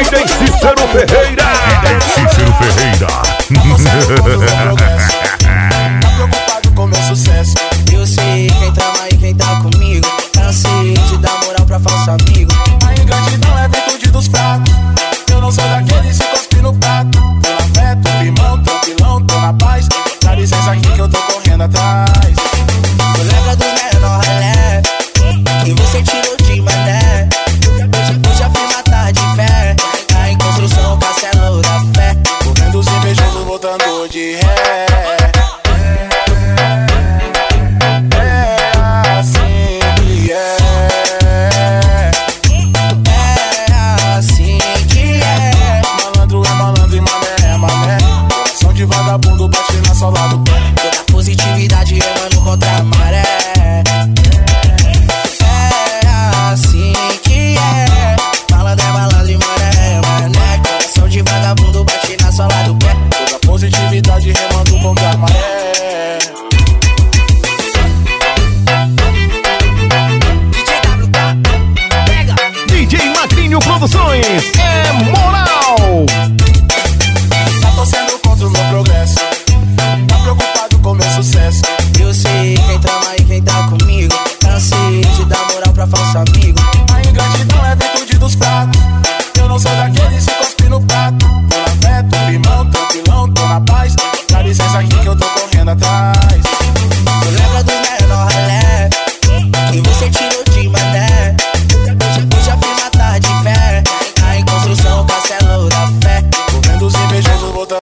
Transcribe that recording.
DJ Cícero Ferreira. DJ Cícero Ferreira. de ré. Produções. É moral. Tá torcendo contra o meu progresso. Tá preocupado com meu sucesso. Eu sei quem trama e quem tá comigo. Cansei de dar moral pra falso amigo. A ingratidão é virtude dos fracos. Eu não sou daqueles que cospe no prato. Tô na fé, tô tô na paz. Dá licença aqui que eu tô correndo atrás.